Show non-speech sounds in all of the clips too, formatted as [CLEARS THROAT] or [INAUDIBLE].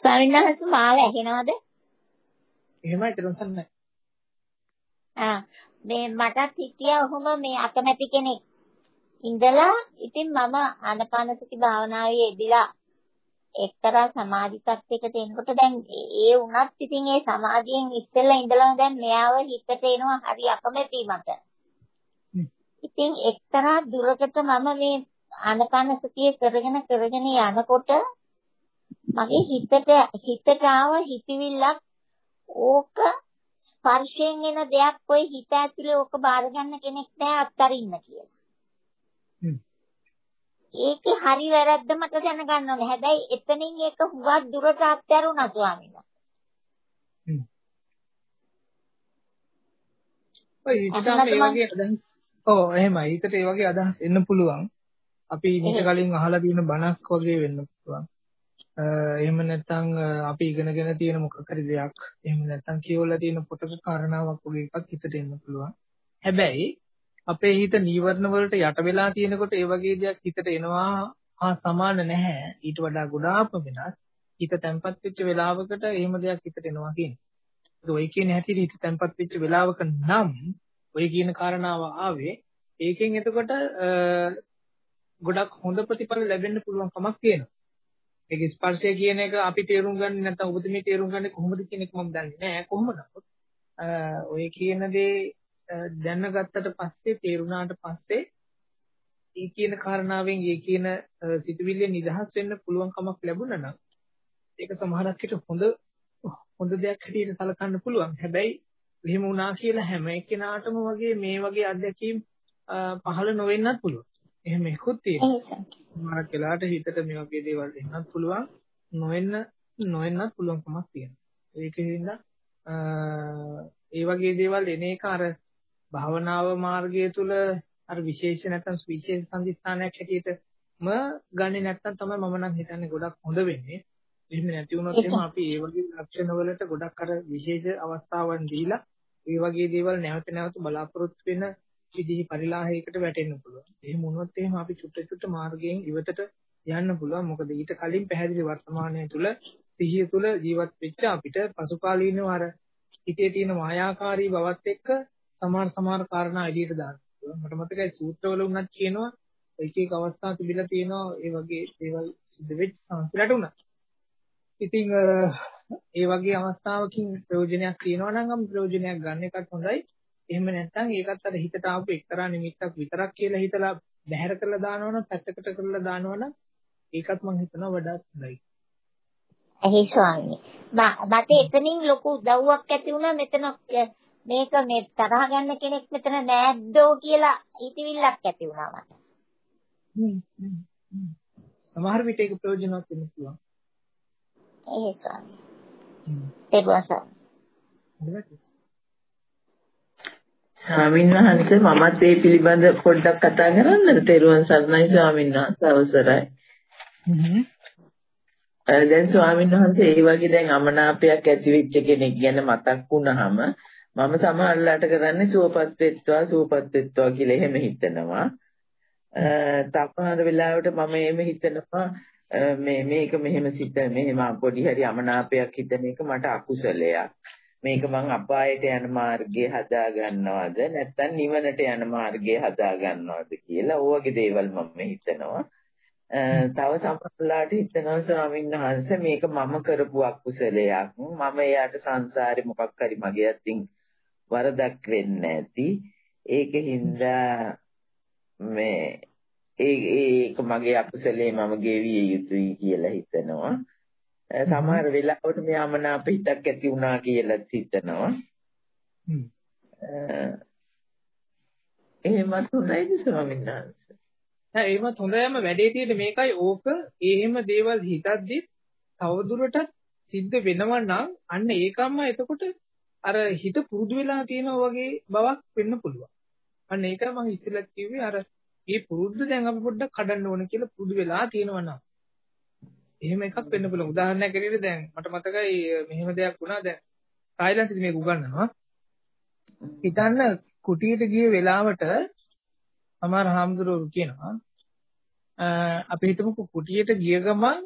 ස්වාමීන් වහන්සේ මාව ඇහෙනවද? එහෙමයි තේරුම්සන්නේ. ආ මේ මටත් හිටියා ඔහොම මේ අකමැති කෙනෙක්. ඉඳලා ඉතින් මම ආනපානසති භාවනාවේ යෙදিলা එක්තරා සමාධි තත්යකට එනකොට දැන් ඒ වුණත් ඉතින් ඒ සමාධියෙන් ඉස්සෙල්ලා ඉඳලා දැන් මෙයාව හිතට එනවා හරි අකමැති මට. ඉතින් එක්තරා දුරකට මම මේ ආනපානසතිය කරගෙන කරගෙන යනකොට මගේ හිතට හිතට ආව හිතවිල්ලක් ඕක ස්පර්ශයෙන් එන දෙයක් ඔය හිත ඇතුලේ ඕක බාර ගන්න කෙනෙක් නෑ අත්තරින්න කියලා. ඒකේ හරි වැරද්ද මට දැනගන්න ඕනේ. හැබැයි එතනින් ඒක හුඟක් දුරට අත්හැරුණා ස්වාමීන් වහන්සේ. ඔය හිතටම ඒ වගේ අදහස් ඔව් එහෙමයි. හිතට ඒ වගේ අදහස් එන්න පුළුවන්. අපි ඊට කලින් අහලා තියෙන බණක් වගේ වෙන්න පුළුවන්. එහෙම නැත්නම් අපි ඉගෙනගෙන තියෙන මොකක් හරි දෙයක් එහෙම නැත්නම් කියවලා තියෙන පොතක කාරණාවක් වගේ එකක් හිතට එන්න පුළුවන්. හැබැයි අපේ හිත නීවරණ වලට යට වෙලා තියෙනකොට ඒ වගේ දෙයක් හිතට එනවා හා සමාන නැහැ. ඊට වඩා ගොඩාක්ම වෙනස්. හිත තැම්පත් වෙච්ච වෙලාවකට එහෙම දෙයක් හිතට එනවා කියන්නේ. ඒක ඔය කියන හැටියට හිත තැම්පත් වෙච්ච වෙලාවක නම් ඔය කියන කාරණාව ආවේ ඒකෙන් එතකොට ගොඩක් හොඳ ප්‍රතිඵල ලැබෙන්න පුළුවන් කමක් තියෙනවා. ඒක ස්පර්ශය කියන එක අපි තේරුම් ගන්න නැත්නම් ඔබතුමී තේරුම් ගන්නේ කොහොමද කියන එක මම දන්නේ නැහැ. කොහොම නමුත් ඔය කියන දේ දැනගත්තට පස්සේ තේරුණාට පස්සේ ඒ කියන කාරණාවෙන් ඒ කියන සිතුවිල්ල නිදහස් වෙන්න පුළුවන් කමක් ලැබුණා නම් ඒක සමහරක් විට හොඳ හොඳ දෙයක් හැටියට සලකන්න පුළුවන්. හැබැයි එහෙම වුණා කියලා හැම එක්කෙනාටම වගේ මේ වගේ අත්දැකීම් පහළ නොවෙන්නත් පුළුවන්. එහෙම එකකුත් තියෙනවා. සමහරක් වෙලාවට හිතට මේ වගේ දේවල් එන්නත් පුළුවන්. නොවෙන්න නොවෙන්නත් පුළුවන්කමක් තියෙනවා. ඒකෙන්ද ඒ වගේ දේවල් එන එක අර භාවනාව මාර්ගය තුල අර විශේෂ නැත්නම් විශේෂ සංදිස්ථානයක් හැටියටම ගන්නේ නැත්නම් තමයි මම නම් හිතන්නේ ගොඩක් හොඳ වෙන්නේ. එහෙම නැති වුණොත් එහෙම අපි ඒ වගේ ලක්ෂණ වලට ගොඩක් අර විශේෂ අවස්ථාවන් දීලා ඒ වගේ දේවල් නැවත නැවත බලාපොරොත්තු වෙන විදිහේ පරිලාහයකට වැටෙන්න පුළුවන්. එහෙම වුණොත් එහෙම අපි චුට්ට චුට්ට මාර්ගයෙන් ඉවතට යන්න පුළුවන්. මොකද ඊට කලින් පැහැදිලි වර්තමානයේ තුල සිහිය තුල ජීවත් වෙච්ච අපිට පසුකාලීනව අර හිතේ තියෙන මායාකාරී බවත් එක්ක සමහර සමහර කාරණා එළියට දානවා. මට මතකයි සූත්‍රවල උනත් කියනවා එක එක අවස්ථා තිබිලා තියෙනවා ඒ වගේ දේවල් සිද්ධ වෙච්ච සංස්කෘතියට උනත්. ඉතින් ඒ වගේ අවස්ථාවකින් ප්‍රයෝජනයක් තියෙනවා නම් අපි ප්‍රයෝජනයක් ගන්න එකත් හොඳයි. එහෙම නැත්නම් ඒකත් අර හිතට ආපු එක්තරා නිමිත්තක් විතරක් කියලා හිතලා බැහැර කරලා දානවනම් පැත්තකට කරලා දානවනම් ඒකත් මම හිතනවා වඩාත් හොඳයි. එහේ ස්වාමී. මට එතනින් ලොකු උදව්වක් ඇති වුණා මෙතන මේක මේ තරහ ගන්න කෙනෙක් මෙතන නෑද්දෝ කියලා හිතවිල්ලක් ඇති වුණා මට. සමහර විට ඒක ප්‍රයෝජනවත් වෙන්න පුළුවන්. ඒ ස්වාමී. ඒක වාසය. ස්වාමීන් වහන්සේ මමත් මේ පිළිබඳ පොඩ්ඩක් කතා කරන්නද? තෙරුවන් සරණයි ස්වාමීන් වහන්සේ අවසරයි. දැන් ස්වාමීන් වහන්සේ ඒ වගේ දැන් අමනාපයක් ඇති වෙච්ච කෙනෙක් ගැන මතක් වුණාම මම සමහරලාට කරන්නේ සුවපත් වෙත්වා සුවපත් වෙත්වා කියලා එහෙම හිතනවා. තපහන වෙලාවට මම එහෙම හිතනවා මේ මේක මෙහෙම සිත මෙහෙම පොඩි හරි අමනාපයක් හිතන එක මට අකුසලයක්. මේක මං අපායට යන මාර්ගය හදා ගන්නවද නැත්නම් නිවනට යන මාර්ගය හදා ගන්නවද කියලා ඕවගේ දේවල් මම හිතනවා. තව සමහරලාට හිතනවා ස්වාමීන් වහන්සේ මේක මම කරපු අකුසලයක්. මම එයාට සංසාරේ මොකක් හරි මගේ අතින් වරදක් වෙන්නේ නැති. ඒකින්ද මේ ඒ ඒක මගේ අකුසලේ මම ගෙවිය යුතුයි කියලා හිතනවා. සමහර වෙලාවට මේ අමනාප හිතක් ඇති වුණා කියලා හිතනවා. එහෙමත් හොඳයිද ස්වාමීන් වහන්සේ? නෑ එහෙමත් හොඳයම වැඩේ තියෙන්නේ මේකයි ඕක එහෙම දේවල් හිතද්දි තවදුරටත් සිද්ධ වෙනවා නම් අන්න ඒකම එතකොට අර හිත පුරුදු වෙලා තියෙනවා වගේ බවක් වෙන්න පුළුවන්. අන්න ඒක මම ඉස්සෙල්ලා කිව්වේ අර මේ පුරුද්ද දැන් අපි පොඩ්ඩක් කඩන්න ඕන කියලා පුරුදු වෙලා තියෙනවා නම්. එහෙම එකක් වෙන්න පුළුවන්. උදාහරණයක් ඇරෙන්න දැන් මට මතකයි මෙහෙම දෙයක් වුණා දැන් තායිලන්තෙදි මේක උගන්වනවා. හිතන්න කුටියට ගිය වෙලාවට සමහර හාමුදුරුවෝ කියනවා අපි හිතමුකෝ කුටියට ගිය ගමන්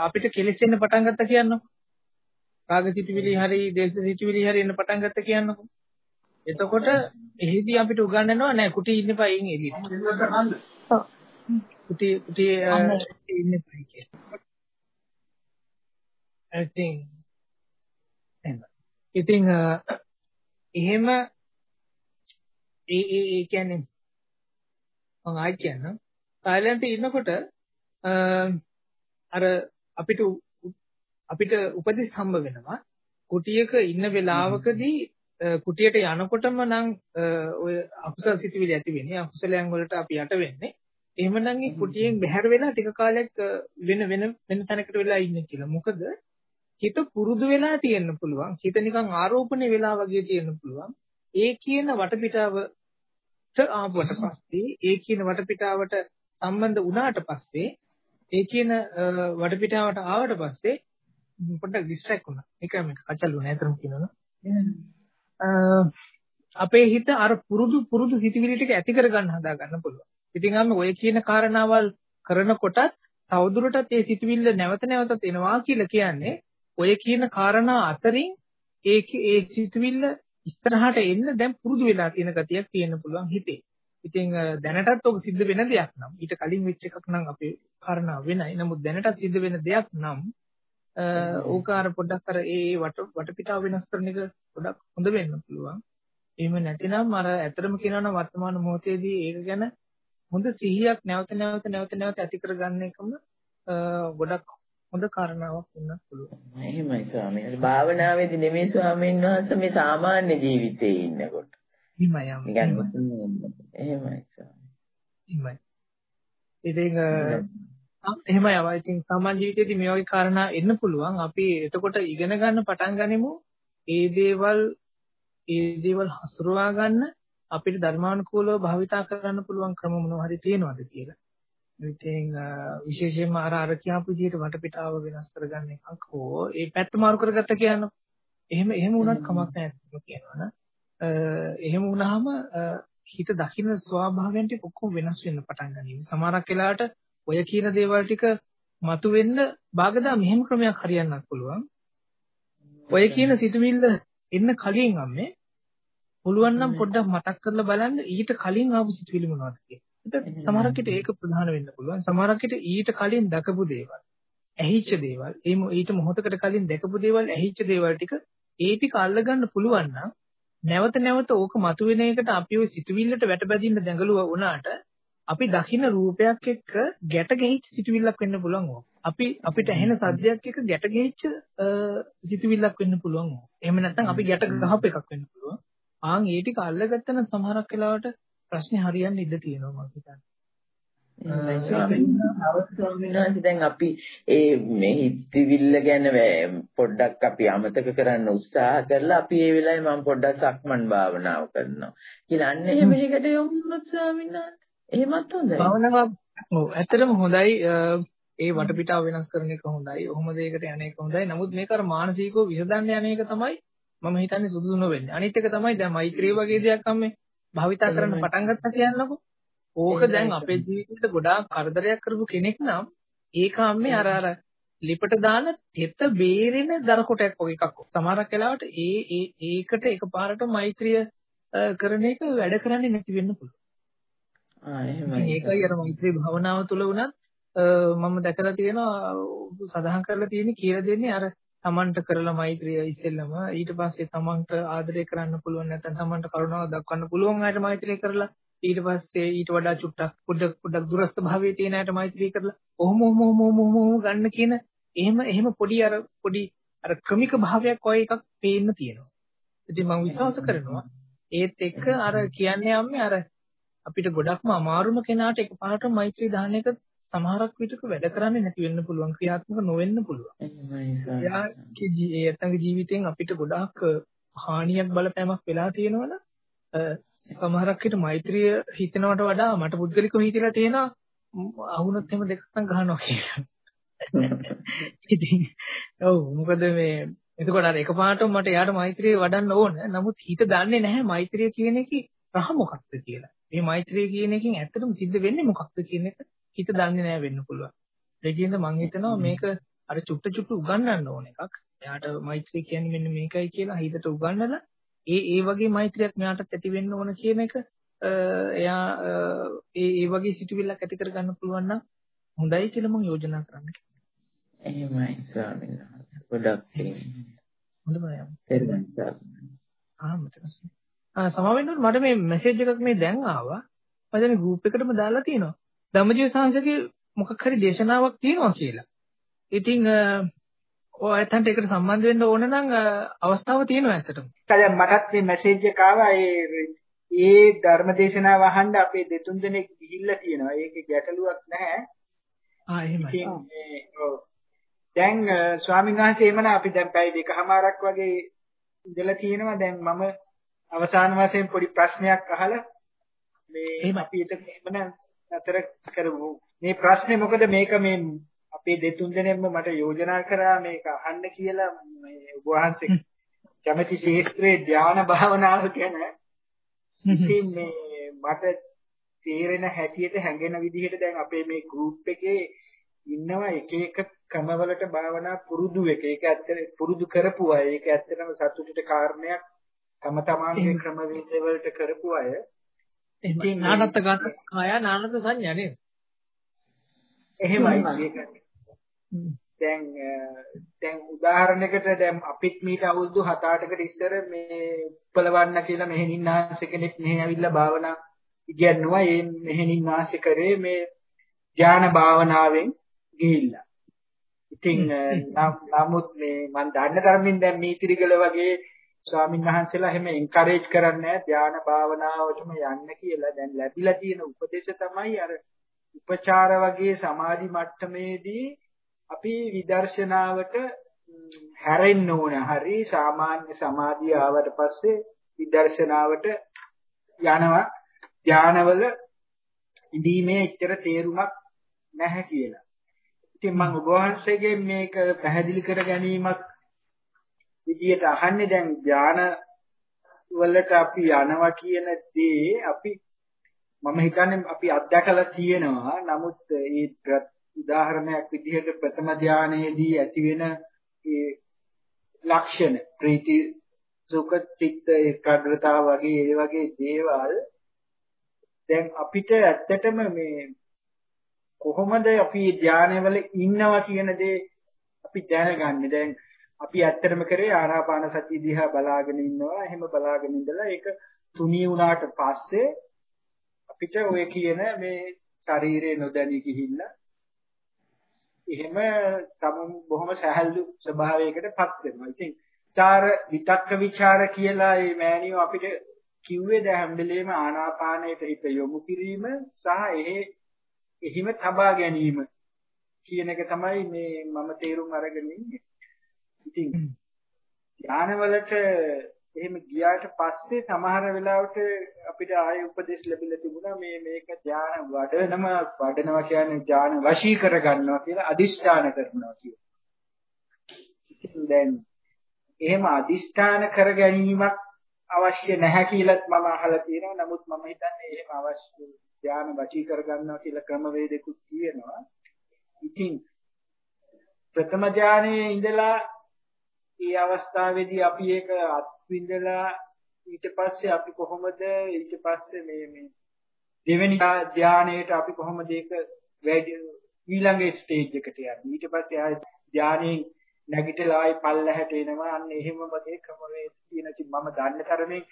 අපිට කෙලෙසෙන්න පටන් ගත්තා කියන්නකො. රාග සිතුවිලි හරි, දේශ සිතුවිලි හරි එන්න පටන් ගත්තා කියන්නකො. එතකොට එහිදී අපිට උගන්වනවා නෑ කුටි ඉන්න පයින් එළියට. ඔව්. කුටි කුටි ඉන්න පයි කියලා. I think ඉතින් එහෙම ඒ ඒ ඒ කියන්නේ මම ආයි කියන්නම්. තායිලන්තේ ඉන්නකොට අර අපිට අපිට උපදෙස් හම්බ වෙනවා. කුටියක ඉන්න වෙලාවකදී කුටියට යනකොටම නම් ඔය අකුසල සිතුවිලි ඇති වෙන්නේ. අකුසලයන් වලට අපි යට වෙන්නේ. එහෙමනම් ඒ කුටියෙන් බැහැර වෙලා ටික කාලයක් වෙන වෙන වෙන තැනකට වෙලා ඉන්න කියලා. මොකද හිත පුරුදු වෙලා තියෙන්න පුළුවන් හිත නිකන් ආරෝපණය වෙලා වගේ තියෙන්න පුළුවන් ඒ කියන වටපිටාවට ආවට පස්සේ ඒ කියන වටපිටාවට සම්බන්ධ වුණාට පස්සේ ඒ කියන වටපිටාවට ආවට පස්සේ පොඩ්ඩක් ඩිස්ට්‍රැක්ට් වුණා. ඒක මේක කචල් වුණා අතරම කියනවනේ. අපේ හිත අර පුරුදු පුරුදු සිතිවිලි ටික ඇති කරගන්න හදා ගන්න පුළුවන්. ඉතින් අපි ඔය කියන කාරණාවල් කරනකොටත් තවදුරටත් ඒ සිතිවිල්ල නැවත නැවතත් එනවා කියලා කියන්නේ ඔය කියන කාරණා අතරින් ඒ ඒ සිතුවිල්ල ඉස්සරහට එන්න දැන් පුරුදු වෙලා තියෙන ගතියක් තියෙන්න පුළුවන් හිතේ. ඉතින් දැනටත් ඔක සිද්ධ වෙන දෙයක් නම් ඊට කලින් වෙච්ච එකක් නම් අපේ කාරණා වෙනයි. නමුත් දැනටත් සිද්ධ වෙන දෙයක් නම් ඕකාර පොඩ්ඩක් අර ඒ වට වටපිටාව වෙනස් කරන එක පොඩ්ඩක් හොඳ වෙන්න පුළුවන්. එහෙම නැතිනම් අර ඇත්තටම කියනවා නම් වර්තමාන මොහොතේදී ඒක ගැන හොඳ සිහියක් නැවත නැවත නැවත නැවත ඇති කරගන්න එකම ගොඩක් හොඳ කාරණාවක් වෙන්න පුළුවන්. එහෙමයි ස්වාමීන් වහන්සේ. භාවනාවේදී නෙමෙයි ස්වාමීන් වහන්සේ මේ සාමාන්‍ය ජීවිතේ ඉන්නකොට. එහෙමයි යම්. එහෙමයි ස්වාමීන්. එහෙමයි. ඉතින් එහෙමයි අවයි. ඉතින් සාමාන්‍ය ජීවිතේදී මේ වගේ කාරණා එන්න පුළුවන්. අපි එතකොට ඉගෙන ගන්න පටන් ගනිමු. ඒ දේවල් ඒ දේවල් හසුරවා ගන්න අපිට ධර්මානුකූලව භාවිතා කරන්න පුළුවන් ක්‍රම මොනවා හරි තියෙනවද කියලා. ඉතින් විශේෂයෙන්ම අර අර කියපු විදිහට වටපිටාව වෙනස් කරගන්න එකක් හෝ ඒ පැත්ත මාරු කරගත්ත කියන්න. එහෙම එහෙම වුණත් කමක් නැහැ කියනවනේ. එහෙම වුණාම හිත දකින්න ස්වභාවයන් ටික ඔක්කොම වෙනස් වෙන්න පටන් ගන්නවා. සමහරක් වෙලාවට ඔය කියන දේවල් ටික මතුවෙන්න බාගදා මෙහෙම ක්‍රමයක් හරියන්නත් පුළුවන්. ඔය කියන සිතුවිල්ල එන්න කලින් අම්මේ පුළුවන් නම් පොඩ්ඩක් මතක් කරලා බලන්න ඊට කලින් ආපු සිතුවිලි මොනවද කියලා. සමහරක් විට ඒක ප්‍රධාන වෙන්න පුළුවන්. සමහරක් විට ඊට කලින් දැකපු දේවල්, ඇහිච්ච දේවල්, ඒ ඊට මොහොතකට කලින් දැකපු දේවල්, ඇහිච්ච දේවල් ටික ඒ ටික අල්ලගන්න පුළුවන් නම් නැවත නැවත ඕක මතුවෙන එකට අපි ওই සිතුවිල්ලට වැටබැදින්න දැඟලුවා වුණාට අපි දකින්න රූපයක් එක්ක ගැට ගැහිච්ච සිතුවිල්ලක් වෙන්න පුළුවන් ඕක. අපි අපිට ඇහෙන සද්දයක් එක්ක ගැට ගැහිච්ච සිතුවිල්ලක් වෙන්න පුළුවන් ඕක. එහෙම නැත්නම් අපි ගැට ගහපු එකක් වෙන්න පුළුවන්. ආන් ඒ ටික අල්ලගත්තනම් සමහරක් වෙලාවට ප්‍රශ්නේ හරියන්න ඉඩ තියෙනවා මම හිතන්නේ. දැන් අපි ඒ මේ හිතවිල්ල ගැන පොඩ්ඩක් අපි අමතක කරන්න උත්සාහ කරලා අපි ඒ වෙලාවේ මම පොඩ්ඩක් සක්මන් භාවනාව කරනවා. කියලා අන්න එහෙම එකකට යොමු වුණොත් ස්වාමීන් එහෙමත් හොඳයි. භාවනාව ඔව් ඇත්තටම හොඳයි. ඒ වටපිටාව වෙනස් කරන එක හොඳයි. ඔහොම දෙයකට යන එක හොඳයි. නමුත් මේක අර මානසිකව විසඳන්න යන එක තමයි මම හිතන්නේ සුදුසු නොවෙන්නේ. අනිත් එක තමයි දැන් මෛත්‍රී වගේ දෙයක් අම්මේ භාවිතා කරන්න පටන් ගත්තා කියන්නකො. ඕක දැන් අපේ ජීවිතේට ගොඩාක් කරදරයක් කරපු කෙනෙක් නම් ඒක අම්මේ අර අර ලිපට දාන තෙත බේරෙන දර කොටයක් වගේ එකක්. සමහරක් වෙලාවට ඒ ඒ ඒකට එකපාරට මෛත්‍රිය කරන එක වැඩ කරන්නේ නැති වෙන්න පුළුවන්. ආ එහෙමයි. ඒකයි අර මෛත්‍රී භාවනාව තුළ වුණත් මම දැකලා තියෙනවා සඳහන් කරලා තියෙන්නේ කියලා දෙන්නේ අර තමන්ට කරලා මෛත්‍රිය ඉස්සෙල්ලම ඊට පස්සේ තමන්ට ආදරය කරන්න පුළුවන් නැත්නම් තමන්ට කරුණාව දක්වන්න පුළුවන් අයට මෛත්‍රිය කරලා ඊට පස්සේ ඊට වඩා චුට්ටක් පොඩ්ඩක් පොඩ්ඩක් දුරස්ත භාවයේ තියෙන අයට මෛත්‍රිය කරලා ඔහොම ඔහොම ඔහොම ඔහොම ගන්න කියන එහෙම එහෙම පොඩි අර පොඩි අර ක්‍රමික භාවයක් වගේ එකක් පේන්න තියෙනවා. ඉතින් මම විශ්වාස කරනවා ඒත් එක්ක අර කියන්නේ යන්නේ අර අපිට ගොඩක්ම අමාරුම කෙනාට එකපාරට මෛත්‍රී දාන එක සමහරක් විටක වැඩ කරන්නේ නැති වෙන්න පුළුවන් ක්‍රියාත්මක නොවෙන්න පුළුවන්. එයාගේ ජීවිතයේ ජීවිතෙන් අපිට ගොඩාක් හානියක් බලපෑමක් වෙලා තියෙනවනේ. සමහරක් විට මෛත්‍රිය හිතනවට වඩා මට පුද්ගලිකව හිතලා තියෙනවා අහුනොත් එහෙම දෙකක් නම් ගහනවා කියලා. ඉතින් ඔව් මොකද මේ එතකොට අර එකපාරටම මට එයාට මෛත්‍රිය වඩන්න ඕන. නමුත් හිත දන්නේ නැහැ මෛත්‍රිය කියන එකේ රහ මොකක්ද කියලා. මේ මෛත්‍රිය කියන එකෙන් ඇත්තටම සිද්ධ වෙන්නේ මොකක්ද කියන එක හිත දන්නේ නැහැ වෙන්න පුළුවන්. ඒකින්ද මම හිතනවා මේක අර චුට්ට චුට්ට උගන්වන්න ඕන එකක්. එයාට මෛත්‍රී කියන්නේ මෙන්න මේකයි කියලා හිතට උගන්වලා ඒ ඒ වගේ මෛත්‍රියක් මෙයාටත් ඇති වෙන්න ඕන කියන එක එයා ඒ ඒ වගේ සිතුවිල්ලක් ඇති කරගන්න පුළුවන් නම් හොඳයි කියලා මම යෝජනා කරන්නේ. එහෙමයි ස්වාමීන් වහන්සේ. ගොඩක් හොඳයි. සරණයි. ආ මතක. ආ සමාවෙන්න මට මේ මැසේජ් එකක් මේ දැන් ආවා. මම දැන් ගෲප් එකටම දාලා තියෙනවා. ධම්මජීව සංසකේ මොකක් හරි දේශනාවක් තියෙනවා කියලා. ඉතින් ඔය ඇත්තන්ට ඒකට සම්බන්ධ වෙන්න ඕන නම් අවස්ථාව තියෙනවා ඇත්තටම. දැන් මටත් මේ මැසේජ් එක ආවා ඒ ඒ ධර්මදේශනාව අහන්න අපේ දෙතුන් දෙනෙක් ගිහිල්ලා තියෙනවා. ඒකේ ගැටලුවක් නැහැ. ආ එහෙමයි. දැන් ස්වාමීන් වහන්සේ එමන අපි දැන් පැය දෙකමාරක් වගේ ඉඳලා තියෙනවා. දැන් මම අවසාන වශයෙන් පොඩි ප්‍රශ්නයක් අහලා මේ අපි එතන අතර කරමු. මේ ප්‍රශ්නේ මොකද මේක මේ අපේ දෙතුන් දෙනෙක්ම මට යෝජනා කරා මේක අහන්න කියලා මේ වහන්සේ කැමැති ශේත්‍රයේ ධානා භාවනාව ගැන ඉතින් මේ මට තේරෙන හැටියට හැඟෙන විදිහට දැන් අපේ මේ ගෲප් එකේ ඉන්නවා එක එක ක්‍රමවලට භාවනා පුරුදු එක. ඒක ඇත්තට පුරුදු කරපු අය. ඒක ඇත්තටම සතුටට කාරණයක්. තම තමාගේ ක්‍රමවේද වලට කරපු අය. ඉතින් නානත් ගන්න කාය නානත් සංඥා නේද? එහෙමයි ඒක. දැන් දැන් උදාහරණයකට දැන් අපිත් මීට අවුරුදු 7-8කට ඉස්සර මේ උපලවන්න කියලා මෙහෙණින් ආංශ කෙනෙක් මෙහෙ ඇවිල්ලා භාවනා ඉගෙනුවා. ඒ මෙහෙණින් ආංශ කරේ මේ ධානා භාවනාවෙන් ගිහිල්ලා. ඉතින් නමුත් මේ මම දන්න තරමින් දැන් මීතිරිගල වගේ ස්වාමීන් වහන්සේලා එහෙම එන්කරේජ් කරන්නේ ධානා භාවනාවටම යන්න කියලා. දැන් ලැබිලා තියෙන උපදේශ තමයි අර උපචාර වගේ සමාධි මට්ටමේදී අපි විදර්ශනාවට හැරෙන්න ඕන. හරි සාමාන්‍ය සමාධිය ආවට පස්සේ විදර්ශනාවට යනවා. ධානවල ඉදීමේ එච්චර තේරුමක් නැහැ කියලා. ඉතින් මම ඔබ වහන්සේගෙන් මේක පැහැදිලි කර ගැනීමක් විදියට අහන්නේ දැන් ධාන වලට අපි යනවා කියන දේ අපි මම හිතන්නේ අපි අත්දැකලා තියෙනවා. නමුත් ඒ උදාහරණයක් විදිහට ප්‍රථම ධානයේදී ඇතිවෙන ඒ ලක්ෂණ ප්‍රීති සුඛ චිත්ත ඒකාග්‍රතාව වගේ ඒ වගේ දේවල් දැන් අපිට ඇත්තටම මේ කොහොමද අපි ධානයවල ඉන්නවා කියන දේ අපි දැනගන්නේ දැන් අපි ඇත්තටම කරේ ආනාපාන සතිය දිහා බලාගෙන ඉන්නවා එහෙම බලාගෙන ඉඳලා ඒක තුනී වුණාට පස්සේ අපිට ඔය කියන මේ ශරීරේ නොදැනී ගිහිල්ලා එහෙම තමුන් බොහොම සහැල්ලු ස්වභාවයකටපත් වෙනවා. ඉතින් චාර විතක්ක ਵਿਚාර කියලා මේ මෑණියෝ අපිට කිව්වේ දැන් හැම වෙලේම ආනාපානයට හිත යොමු කිරීම සහ එහි එහිම තබා ගැනීම කියන එක තමයි මේ මම තේරුම් අරගෙන ඉන්නේ. ඉතින් ධානවලට එහෙම ගියාට පස්සේ සමහර වෙලාවට අපිට ආයෙ උපදෙස් ලැබිලා තිබුණා මේ මේක ධාන වඩනම වඩනවා කියන්නේ ධාන වශී කර ගන්නවා කියලා අදිෂ්ඨාන කරනවා කියලා. ඉතින් දැන් එහෙම අදිෂ්ඨාන කර ගැනීමක් අවශ්‍ය නැහැ කියලාත් මම අහලා තියෙනවා. නමුත් මම හිතන්නේ එහෙම අවශ්‍ය ධාන වශී කර ගන්නවා කියලා ක්‍රමවේදකුත් තියෙනවා. ඉතින් ප්‍රථම ධානයේ ඉඳලා ඒ අවස්ථාවේදී අපි ඒක විඳලා ඊට පස්සේ අපි කොහොමද ඊට පස්සේ මේ මේ දෙවෙනි ධානයේට අපි කොහොමද ඒක වැඩි ඊළඟ ස්ටේජ් එකට යන්නේ ඊට පස්සේ ආය ධානයෙන් නැගිටලා ආයි පල්ලහැට එනවා අන්න එහෙමම මේ ක්‍රමවේද තියෙන ඉතින් මම දන්න තරමේ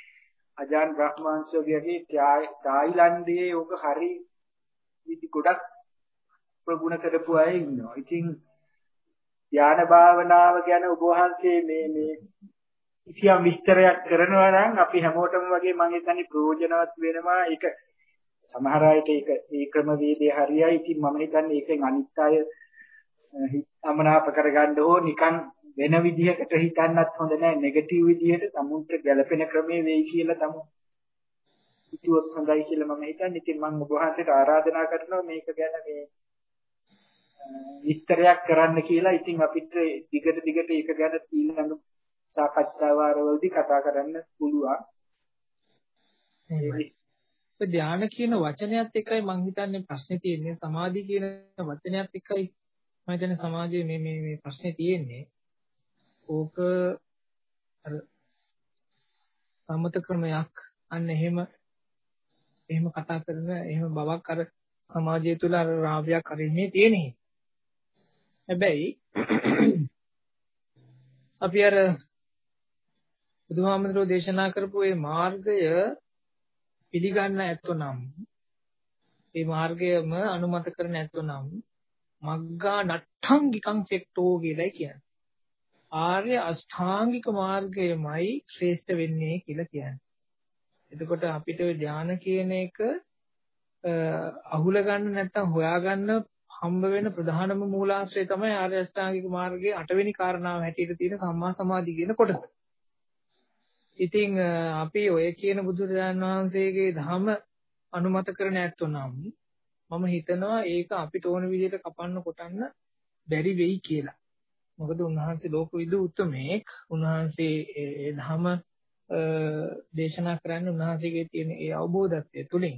අජාන් බ්‍රහ්මංශෝගියගේ තායිලන්තයේ ඕක හරි ඉති ගොඩක් ප්‍රගුණ කරපු අය ඉන්නවා. ඉතින් ධානා භාවනාව ගැන ඔබ වහන්සේ මේ මේ කිසියම් විස්තරයක් කරනවා නම් අපි හැමෝටම වගේ මම හිතන්නේ ප්‍රයෝජනවත් වෙනවා. ඒක සමහර අයට ඒක ඒ ක්‍රම වේදේ හරියයි. ඉතින් මම හිතන්නේ ඒකෙන් අනිත් අය අමනාප කරගන්න ඕ. නිකන් වෙන විදිහකට හිතන්නත් හොඳ නැහැ නෙගටිව් විදිහට තමුන්ට ගැළපෙන ක්‍රමේ වෙයි කියලා තමු හිතුවොත් හොඳයි කියලා මම හිතන්නේ. ඉතින් මම ඔබ වහන්සේට ආරාධනා කරනවා මේක ගැන මේ විස්තරයක් කරන්න කියලා ඉතින් අපිට දිගට දිගට ඒක ගැන ඊළඟ සාකච්ඡා වාරවලදී කතා කරන්න පුළුවන්. ඒ ධානය කියන වචනයත් එක්කයි මම හිතන්නේ ප්‍රශ්නේ තියෙන්නේ. සමාධි කියන වචනයත් එක්කයි මම හිතන්නේ සමාජයේ මේ මේ මේ ප්‍රශ්නේ තියෙන්නේ. ඕක අර සම්මත ක්‍රමයක් අන්න එහෙම එහෙම කතා කරන එහෙම බවක් අර සමාජය තුළ අර රාවයක් අරින්නේ තියෙන හැබැයි [COUGHS] අපි අර බුදුහාමුදුරෝ දේශනා කරපු මේ මාර්ගය පිළිගන්න ඇත්තෝ නම් මේ මාර්ගයම අනුමත කරන ඇත්තෝ නම් මග්ගා නට්ඨංගිකං සෙට්ටෝ කියලායි කියන්නේ. ආර්ය අෂ්ටාංගික මාර්ගයමයි ශ්‍රේෂ්ඨ වෙන්නේ කියලා කියන්නේ. එතකොට අපිට ධානය කියන එක අහුල ගන්න නැත්නම් හොයාගන්න හම්බ වෙන ප්‍රධානම මූලාශ්‍රය තමයි ආර්ය අෂ්ටාංගික මාර්ගයේ අටවෙනි කාරණාව හැටියට තියෙන සම්මා සමාධි කියන කොටස. ඉතින් අපි ඔය කියන බුදුරජාණන් වහන්සේගේ ධම අනුමත කරන ඇත්තෝ නම් මම හිතනවා ඒක අපිට ඕන විදිහට කපන්න කොටන්න බැරි වෙයි කියලා. මොකද උන්වහන්සේ ලෝක විදු උත්මේක් උන්වහන්සේ ඒ ධම දේශනා කරන්නේ උන්වහන්සේගේ තියෙන ඒ අවබෝධත්වය තුලින්.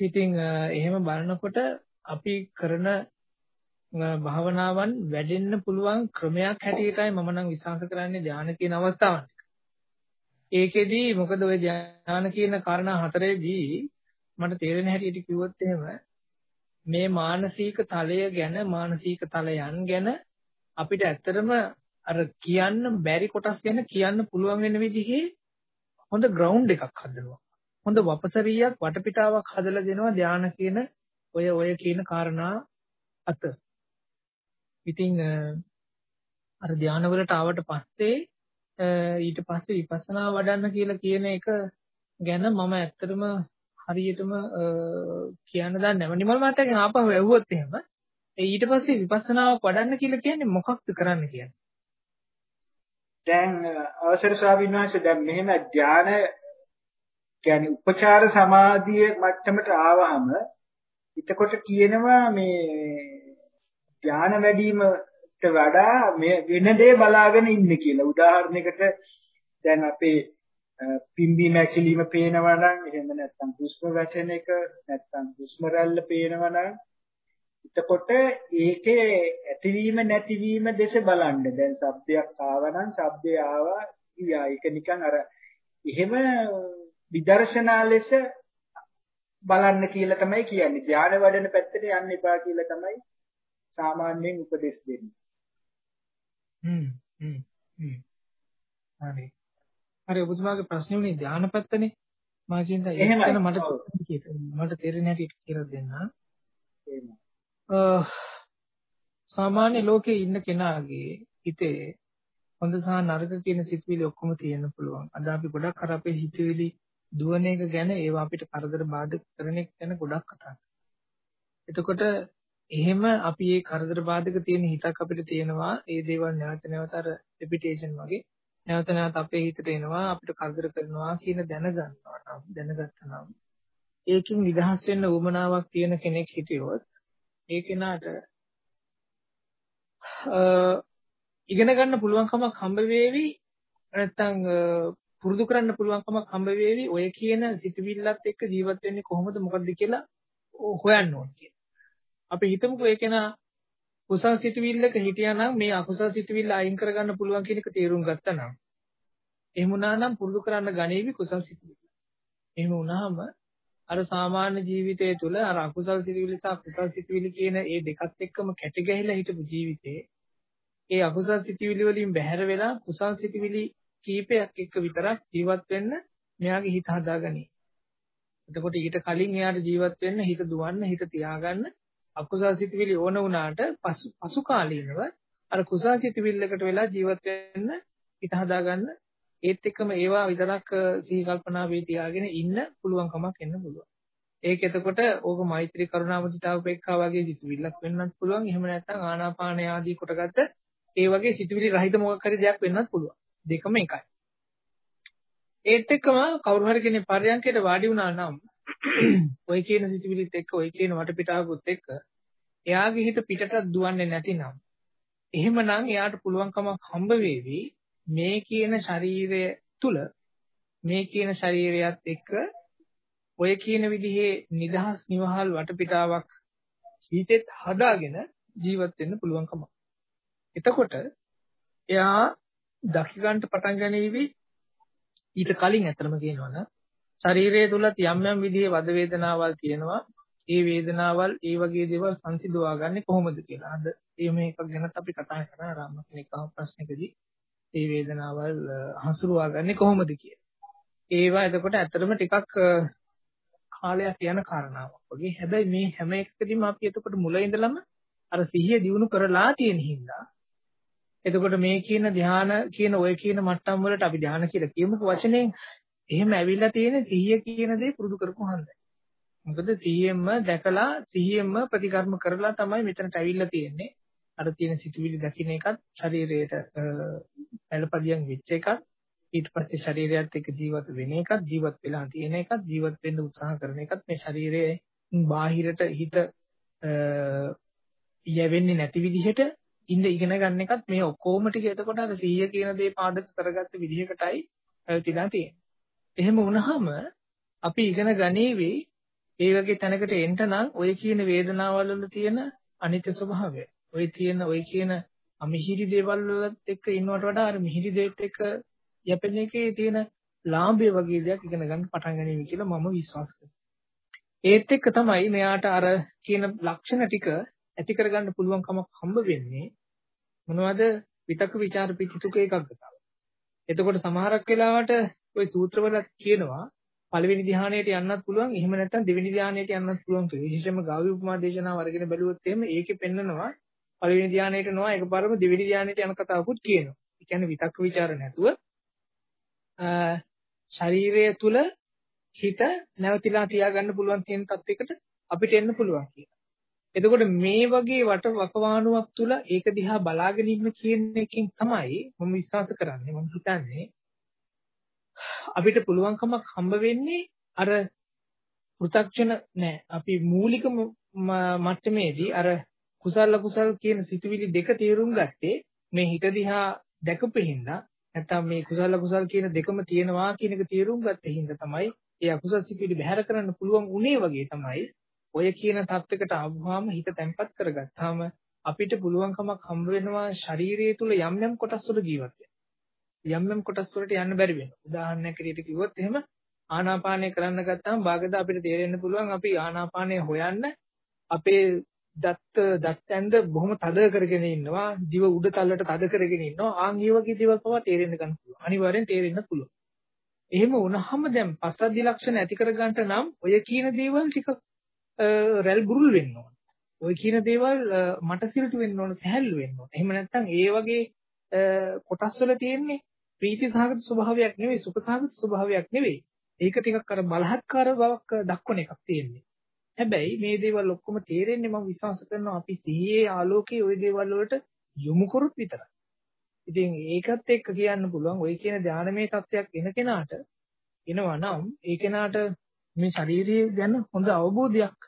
ඉතින් එහෙම බලනකොට අපි කරන භාවනාවන් වැඩෙන්න පුළුවන් ක්‍රමයක් හැටියටයි මම නම් විශ්වාස කරන්නේ ධානය කියන අවස්ථාවන්. ඒකෙදි මොකද ওই ධානය කියන කාරණා හතරේදී මට තේරෙන හැටියට කිව්වොත් එහෙම මේ මානසික තලය ගැන මානසික තලයන් ගැන අපිට ඇත්තටම අර කියන්න බැරි කොටස් ගැන කියන්න පුළුවන් වෙන විදිහේ හොඳ ග්‍රවුන්ඩ් එකක් හදනවා. හොඳ වපසරියක් වටපිටාවක් හදලා දෙනවා ධාන කියන ඔය ඔය කියන කාරණා අත. ඉතින් අර ධාන වලට ආවට පස්සේ ඊට පස්සේ විපස්සනා වඩන්න කියලා කියන එක ගැන මම ඇත්තටම හරියටම කියන්න දන්නේ නැහැ. නිමල් මහත්තයාගෙන් ආපහු ඇහුවොත් එහෙම ඊට පස්සේ විපස්සනාවක් වඩන්න කියලා කියන්නේ මොකක්ද කරන්න කියන්නේ? දැන් අවසර ස්වාමීන් වහන්සේ දැන් මෙහෙම ධානය කියන්නේ උපචාර සමාධිය මට්ටමට ආවහම එතකොට කියනවා මේ ධාන වැඩිවීමට වඩා මේ වෙන දේ බලාගෙන ඉන්නේ කියලා. උදාහරණයකට දැන් අපේ පිම්බි මැකිලිම පේනවා නම් එහෙම නැත්නම් හුස්ම වැටෙන එක නැත්නම් හුස්ම රැල්ල පේනවා නම් එතකොට ඒකේ ඇතිවීම නැතිවීම දෙස බලන්න. දැන් ශබ්දයක් ආවනම් ශබ්දය ආවා ගියා. ඒක නිකන් අර එහෙම විදර්ශනා ලෙස බලන්න කියලා තමයි කියන්නේ. ධානය වඩන පැත්තට යන්න එපා කියලා තමයි සාමාන්‍යයෙන් උපදෙස් දෙන්නේ. හ්ම් හ්ම් හ්ම්. හරි. හරි ඔබතුමාගේ ප්‍රශ්නේ උනේ ධාන පැත්තනේ. මම කියනවා ඒක මට මට තේරෙන්නේ නැටි කියලා දෙන්න. සාමාන්‍ය ලෝකේ ඉන්න කෙනාගේ හිතේ හොඳ සහ නරක කියන සිතුවිලි ඔක්කොම තියෙන්න පුළුවන්. අද අපි ගොඩක් අර අපේ හිතවිලි දුවන එක ගැන ඒවා අපිට කරදර බාධක කරන එක ගැන ගොඩක් කතා එතකොට එහෙම අපි මේ කරදර බාධක තියෙන හිතක් අපිට තියෙනවා. ඒ දේවල් නැවත නැවත අර රෙපිටේෂන් වගේ නැවත නැවත අපේ හිතට එනවා අපිට කරදර කරනවා කියන දැනගන්නවා නම් දැනගත්තා නම්. ඒකෙන් නිදහස් වෙන්න උවමනාවක් තියෙන කෙනෙක් හිටියොත් ඒ කෙනාට ඉගෙන ගන්න පුළුවන්කමක් හම්බ වෙවි. නැත්නම් පුරුදු කරන්න පුළුවන්කමක් හම්බ වෙවි ඔය කියන සිතුවිල්ලත් එක්ක ජීවත් වෙන්නේ කොහොමද මොකද්ද කියලා හොයන්න ඕන කියන. අපි හිතමුකෝ ඒ කෙනා කුසල් සිතුවිල්ලක හිටියානම් මේ අකුසල් සිතුවිල්ල අයින් කරගන්න පුළුවන් කියන එක තේරුම් ගත්තා නම් එහෙම වුණා නම් පුරුදු කරන්න ගණේවි කුසල් සිතුවිල්ල. එහෙම වුණාම අර සාමාන්‍ය ජීවිතය තුළ අර අකුසල් සිතුවිලි සහ කුසල් සිතුවිලි කියන ඒ දෙකත් එක්කම කැටි ගැහිලා හිටපු ජීවිතේ ඒ අකුසල් සිතුවිලි වලින් බැහැර වෙලා කුසල් සිතුවිලි කීපයක් එක්ක විතරක් ජීවත් වෙන්න මෙයාගේ හිත හදාගනි. එතකොට ඊට කලින් එයාට ජීවත් වෙන්න හිත දුවන්න හිත තියාගන්න අකුසල් සිතුවිලි ඕන වුණාට පසු කාලීනව අර කුසල් සිතුවිල්ලකට වෙලා ජීවත් වෙන්න හිත හදාගන්න ඒත් එක්කම ඒවා විතරක් සිහි කල්පනාවේ තියාගෙන ඉන්න පුළුවන් කමක් එන්න පුළුවන්. ඒක එතකොට ඕක මෛත්‍රී කරුණා මුදිතාව උපේක්ඛා වගේ සිතුවිල්ලක් වෙන්නත් පුළුවන්. එහෙම නැත්නම් ආනාපාන ආදී කොටගත්ත ඒ වගේ සිතුවිලි රහිත මොකක් හරි දෙයක් වෙන්නත් පුළුවන්. දෙකම එකයි. ඒත් එක්කම කවුරු හරි කෙනෙක් පරයන්කයට වාඩි වුණා නම් [CLEARS THROAT] ඔය කියන සිතුවිලිත් එක්ක ඔය කියන වටපිටාවකුත් එක්ක එයාගේ හිත පිටට දුවන්නේ නැතිනම් එහෙමනම් එයාට පුළුවන්කමක් හම්බ වෙවි මේ කියන ශරීරය තුල මේ කියන ශරීරයත් එක්ක ඔය කියන විදිහේ නිදහස් නිවහල් වටපිටාවක් හිතෙත් හදාගෙන ජීවත් වෙන්න පුළුවන්කම. එතකොට එයා දකි ගන්නට පටන් ගනීවි ඊට කලින් ඇත්තම කියනවනම් ශරීරය තුලත් යම් යම් විදිහේ වද වේදනාවල් තියෙනවා. ඒ වේදනාවල් ඒ වගේ දේවල් සංසිඳවා ගන්න කොහොමද කියලා. අද මේ එකක් ගැනත් අපි කතා කරා රාම කෙනෙක් අහපු ප්‍රශ්නකදී ඒ වේදනාවල් හසුරුවා ගන්න කොහොමද කියලා. ඒවා එතකොට ඇත්තටම ටිකක් කාලයක් යන කාරණාවක් වගේ. හැබැයි මේ හැම එකකදීම අපි එතකොට මුල ඉඳලම අර සිහිය දියුණු කරලා තියෙන හින්දා එතකොට මේ කියන ධ්‍යාන කියන ඔය කියන මට්ටම් වලට අපි ධ්‍යාන කියලා කියමුකෝ වචනේ එහෙම ඇවිල්ලා තියෙන සිහිය කියන දේ පුරුදු කරපු හන්දයි. මොකද සිහියෙන්ම දැකලා සිහියෙන්ම ප්‍රතිකර්ම කරලා තමයි මෙතනට ඇවිල්ලා තියෙන්නේ. අර තියෙන සිතුවිලි දකින්න එකත් ශරීරයට පළපදියම් වෙච්ච එකත් ඊට පස්සේ ශරීරයත් එක්ක ජීවත් වෙන එකත් ජීවත් වෙලා තියෙන එකත් ජීවත් වෙන්න උත්සාහ කරන එකත් මේ ශරීරයේ බාහිරට හිත යවෙන්නේ නැති විදිහට ඉන්න ඉගෙන ගන්න එකත් මේ ඔක්කොම ටික එතකොට අර 100 කියන දේ පාදක කරගත්ත විදිහකටයි පැවතිලා තියෙන්නේ. එහෙම වුණාම අපි ඉගෙන ගනීවි ඒ වගේ තැනකට එන්න නම් ඔය කියන වේදනාවල් වල තියෙන අනිත්‍ය ස්වභාවය. ඔය තියෙන ඔය කියන අමිහිරි දේවල් වලත් එක්ක ඉන්නවට වඩා අර මිහිරි දේත් එක්ක යැපෙන එකේ තියෙන ලාභය වගේ දෙයක් ඉගෙන ගන්න පටන් ගැනීම කියලා මම විශ්වාස කරනවා. ඒත් එක්ක තමයි මෙයාට අර කියන ලක්ෂණ ටික ඇති කරගන්න පුළුවන් කමක් හම්බ වෙන්නේ මොනවද විතක ਵਿਚාර පිටිසුක ඒකග්ගතාව. එතකොට සමහරක් වෙලාවට ওই සූත්‍රවල කියනවා පළවෙනි ධ්‍යානයට යන්නත් පුළුවන් එහෙම නැත්නම් දෙවෙනි ධ්‍යානයට යන්නත් පුළුවන් කියලා. විශේෂයෙන්ම ගාවි උපමා දේශනාව අරගෙන බැලුවොත් එහෙම ඒකේ පෙන්නනවා පළවෙනි ධ්‍යානයට නොවා එකපාරම දෙවෙනි ධ්‍යානයට යන කතාවකුත් කියනවා. ඒ කියන්නේ විතක් ਵਿਚාර නැතුව ශරීරය තුල හිත නැවතිලා තියාගන්න පුළුවන් තියෙන තත්යකට අපිට එන්න පුළුවන් කියලා. එතකොට මේ වගේ වට වකවානුවක් තුල ඒක දිහා බලාගෙන ඉන්න කියන එකෙන් තමයි මම විශ්වාස කරන්නේ මම හිතන්නේ අපිට පුළුවන්කමක් හම්බ වෙන්නේ අර පෘථග්ජන නෑ අපි මූලික මට්ටමේදී අර කුසල කුසල් කියන සිතුවිලි දෙක තේරුම් ගත්තේ මේ හිත දිහා දැකපු හින්දා නැත්තම් මේ කුසල කුසල් කියන දෙකම තියෙනවා කියන එක තේරුම් ගත්තේ හින්දා තමයි ඒ අකුසල් සිතුවිලි බැහැර කරන්න පුළුවන් උනේ වගේ තමයි ඔය කියන தත්වයකට ආවම හිත තැම්පත් කරගත්තාම අපිට පුළුවන්කමක් හම්බ වෙනවා ශාරීරිය තුල යම් යම් කොටස් වල ජීවත් වෙන්න. යම් යම් කොටස් වලට යන්න බැරි වෙනවා. උදාහරණයක් විදිහට කිව්වොත් එහෙම ආනාපානය කරන්න ගත්තාම භාගද අපිට තේරෙන්න පුළුවන් අපි ආනාපානය හොයන්න අපේ දත් දත් ඇඳ බොහොම තද කරගෙන ඉන්නවා දිව උඩ තල්ලට තද කරගෙන ඉන්නවා ආන් ඒ වගේ දේවල් පවා තේරෙන්න ගන්න පුළුවන් අනිවාර්යෙන් තේරෙන්න පුළුවන් එහෙම වුණාම දැන් පස්සද්ධි ලක්ෂණ ඇති කර ගන්නට නම් ඔය කියන දේවල් ටික රැල් බුරුල් වෙන්න ඕන ඔය කියන දේවල් මට සිරට වෙන්න ඕන සැහැල්ලු වෙන්න ඕන එහෙම නැත්නම් ඒ වගේ කොටස් වල තියෙන්නේ ප්‍රීති සහගත ස්වභාවයක් නෙවෙයි සුඛ සහගත ස්වභාවයක් නෙවෙයි ඒක ටිකක් අර බලහත්කාර බවක් දක්වන එකක් තියෙන්නේ හැබැයි මේ දේවල් ඔක්කොම තේරෙන්නේ මම විශ්වාස කරනවා අපි සිහියේ ආලෝකයේ ওই දේවල් වලට යොමු කරොත් විතරයි. ඉතින් ඒකත් එක්ක කියන්න පුළුවන් ওই කියන ධානමය තත්වයක් එන කෙනාට එනවා නම් ඒ කෙනාට මේ ශාරීරිය ගැන හොඳ අවබෝධයක්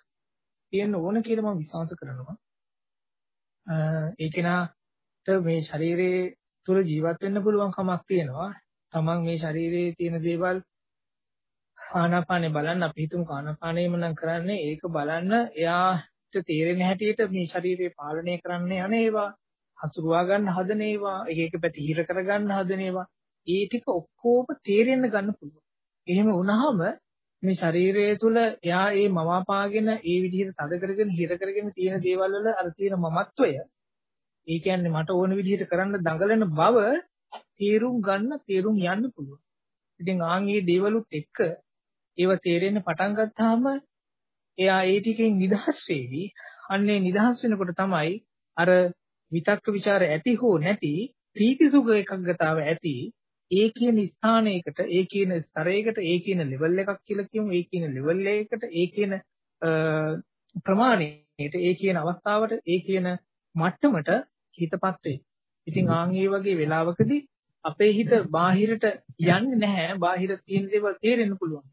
තියෙන්න ඕන කියලා මම විශ්වාස කරනවා. ඒ කෙනාට මේ ශරීරයේ තුල ජීවත් වෙන්න පුළුවන් කමක් තියෙනවා. තමන් මේ ශරීරයේ තියෙන දේවල් ආනාපානේ බලන්න අපි හිතමු ආනාපානේම නම් කරන්නේ ඒක බලන්න එයාට තේරෙන හැටියට මේ ශරීරය පාලනය කරන්න යන ඒවා හසුරුවා ගන්න හදන ඒවා එක එක පැති හිර කර ගන්න හදන ඒවා ඒ ටික ඔක්කොම තේරෙන්න ගන්න පුළුවන්. එහෙම වුණාම මේ ශරීරය තුළ එයා ඒ මවාපාගෙන ඒ විදිහට තද කරගෙන හිර කරගෙන තියෙන දේවල් වල අර තියෙන මමත්වය ඒ කියන්නේ මට ඕන විදිහට කරන්න දඟලන බව තේරුම් ගන්න තේරුම් යන්න පුළුවන්. ඉතින් ආන් මේ දේවලුත් එක්ක ඒව තේරෙන්න පටන් ගත්තාම එයා ඒ ටිකෙන් නිදහස් වෙවි. අන්නේ නිදහස් වෙනකොට තමයි අර විතක්ක ਵਿਚාර ඇති හෝ නැති ප්‍රීති සුඛ එකග්ගතාව ඇති ඒ කියන ස්ථානයකට ඒ කියන ස්තරයකට ඒ කියන ලෙවල් එකක් කියලා කියමු ඒ කියන ලෙවල් එකකට ඒ කියන ප්‍රමාණයට ඒ කියන අවස්ථාවට ඒ කියන මට්ටමට හිතපත් වේ. ඉතින් ආන් ඒ වගේ වෙලාවකදී අපේ හිත බාහිරට යන්නේ නැහැ. බාහිර තියෙන දේවල් තේරෙන්න පුළුවන්.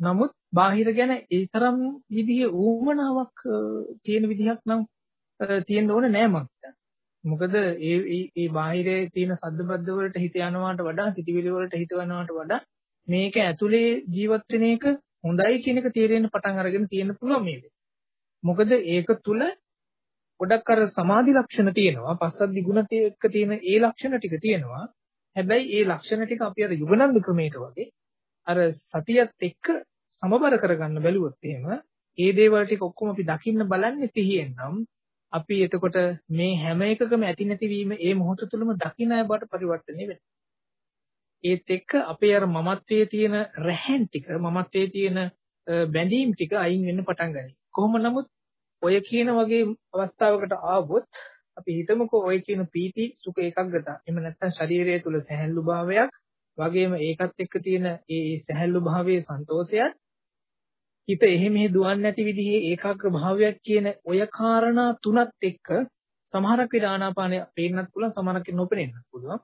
නමුත් බාහිර ගැන ඒ තරම් විදිහේ ඌමනාවක් තියෙන විදිහක් නම් තියෙන්න ඕනේ නෑ මම මොකද ඒ ඒ බාහිරේ තියෙන සද්දබද්ද වලට හිත යනවාට වඩා සිටිවිලි වලට හිත යනවාට වඩා මේක ඇතුලේ ජීවත් වෙන එක හොඳයි කියන එක තේරෙන්න පටන් අරගෙන තියෙන්න පුළුවන් මේක. මොකද ඒක තුල ගොඩක් අර සමාධි ලක්ෂණ තියෙනවා. පස්සද්ධි ගුණ එක්ක තියෙන ඒ ලක්ෂණ ටික තියෙනවා. හැබැයි ඒ ලක්ෂණ ටික අපි අර යුගනන්ද ක්‍රමයට වගේ අර සතියත් එක්ක සමබර කරගන්න බැලුවොත් එහෙම ඒ දේවල් ටික ඔක්කොම අපි දකින්න බලන්නේ සිහියෙන් නම් අපි එතකොට මේ හැම එකකම ඇති නැතිවීම ඒ මොහොත තුළම දකින්න අය බවට පරිවර්තනය වෙනවා. ඒත් එක්ක අපේ අර මමත්වයේ තියෙන රැහැන් ටික මමත්වයේ තියෙන බැඳීම් ටික අයින් වෙන්න පටන් ගනී. කොහොම නමුත් ඔය කියන වගේ අවස්ථාවකට ආවොත් අපි හිතමුකෝ ඔය කියන පීති සුඛ ඒකග්ගතා. එහෙම නැත්නම් ශරීරය තුල සැහැල්ලු භාවයක් වගේම ඒකත් එක්ක තියෙන ඒ සැහැල්ලු භාවයේ සන්තෝෂයත් හිත එහෙ මෙහෙ දුවන්නේ නැති විදිහේ ඒකාග්‍ර භාවයක් කියන ඔය කාරණා තුනත් එක්ක සමහරක් විට ආනාපානය පේන්නත් පුළුවන් සමහරක් නොපෙනෙන්නත් පුළුවන්.